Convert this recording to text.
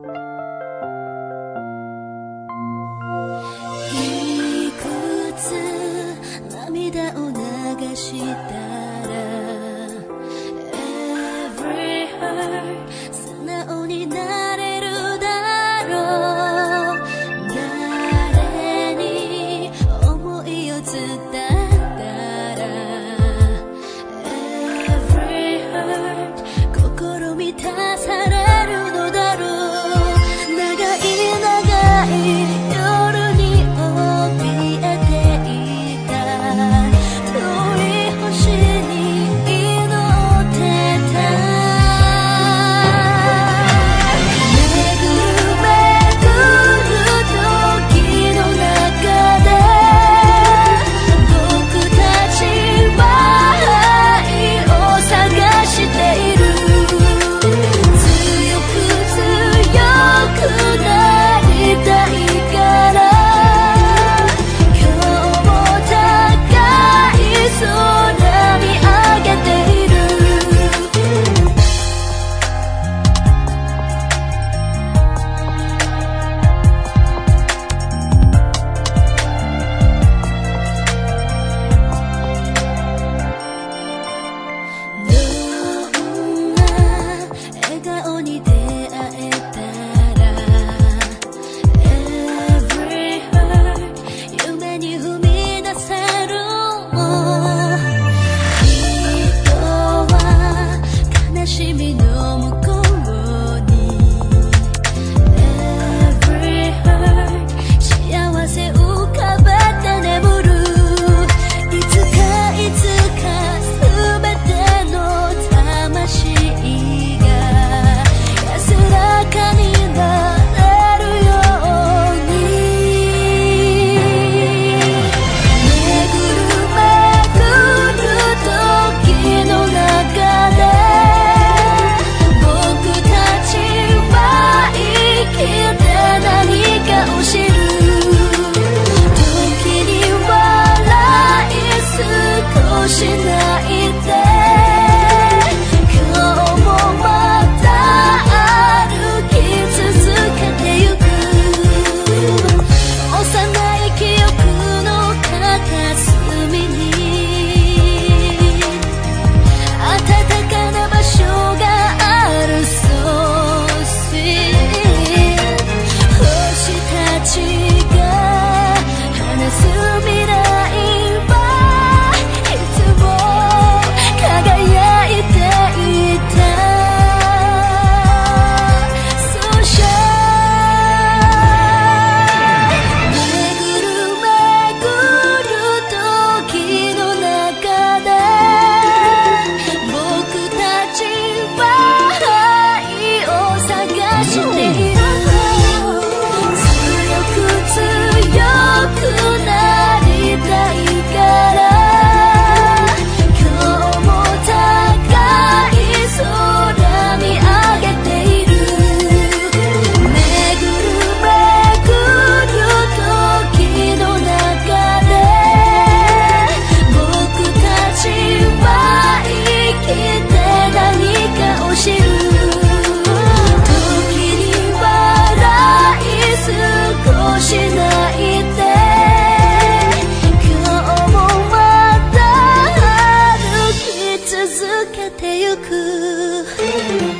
いくつ涙を流したけてゆく。